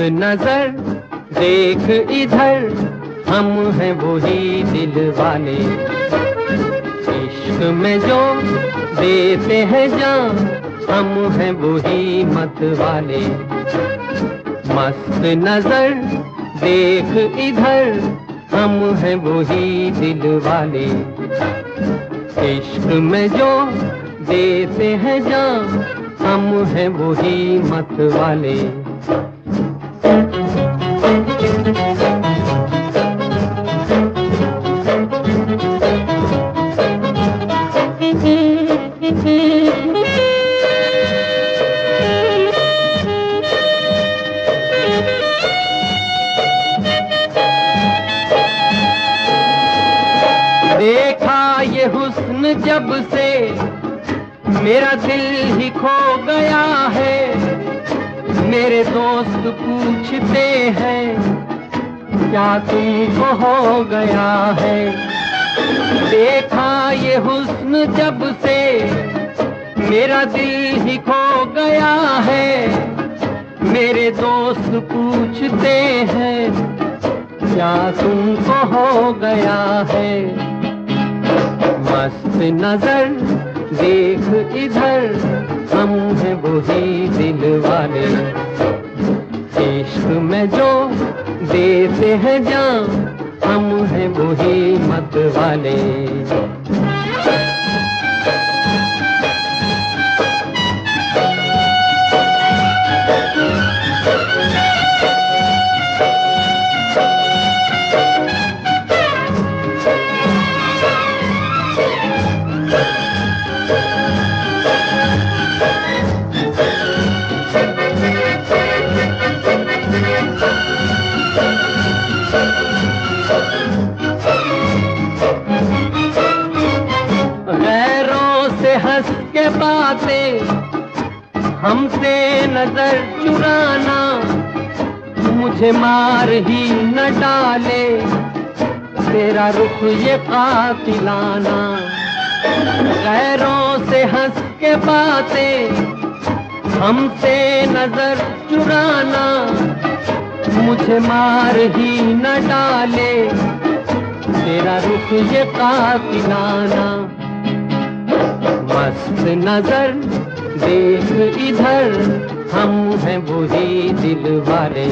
नज़र देख इधर, हम हैं वही दिल वाले। इश्क में जो देते हैं जान, हम हैं वही मत वाले। मस्त नज़र देख इधर, हम हैं वही दिल वाले। इश्क में जो देते हैं जान, हम हैं वही मत वाले। हुस्न जब से मेरा दिल ही खो गया है। मेरे दोस्त पूछते हैं, क्या तुमको हो गया है? देखा ये हुस्न जब से मेरा दिल ही खो गया है। मेरे दोस्त पूछते हैं, क्या तुमको हो गया है? मस्त नज़र, देख इधर। हम हैं वही दिल वाले। इश्क में जो देते हैं जान, हम हैं वही मत वाले। हंस के बातें, हमसे नज़र चुराना, मुझे मार ही न डाले, तेरा रुख ये कातिलाना। गैरों से हंस के बातें, हमसे नज़र चुराना मुझे मार ही न डाले। तेरा रुख ये काफिलाना। मस्त नज़र देख इधर, हम हैं वही दिल वाले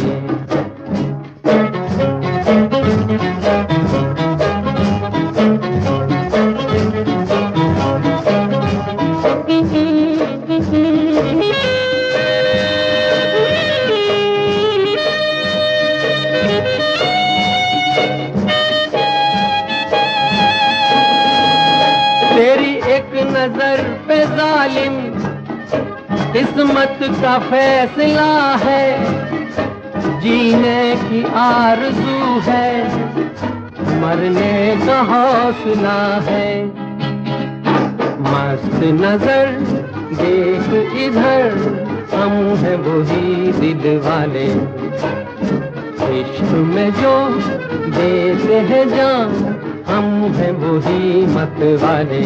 नज़र पे जालिम, किस्मत का फैसला है। जीने की आरज़ू है, मरने का हौसला है। मस्त नज़र देख इधर, हम हैं वही दिल वाले। इश्क में जो देते हैं जान, हम हैं वही मत वाले।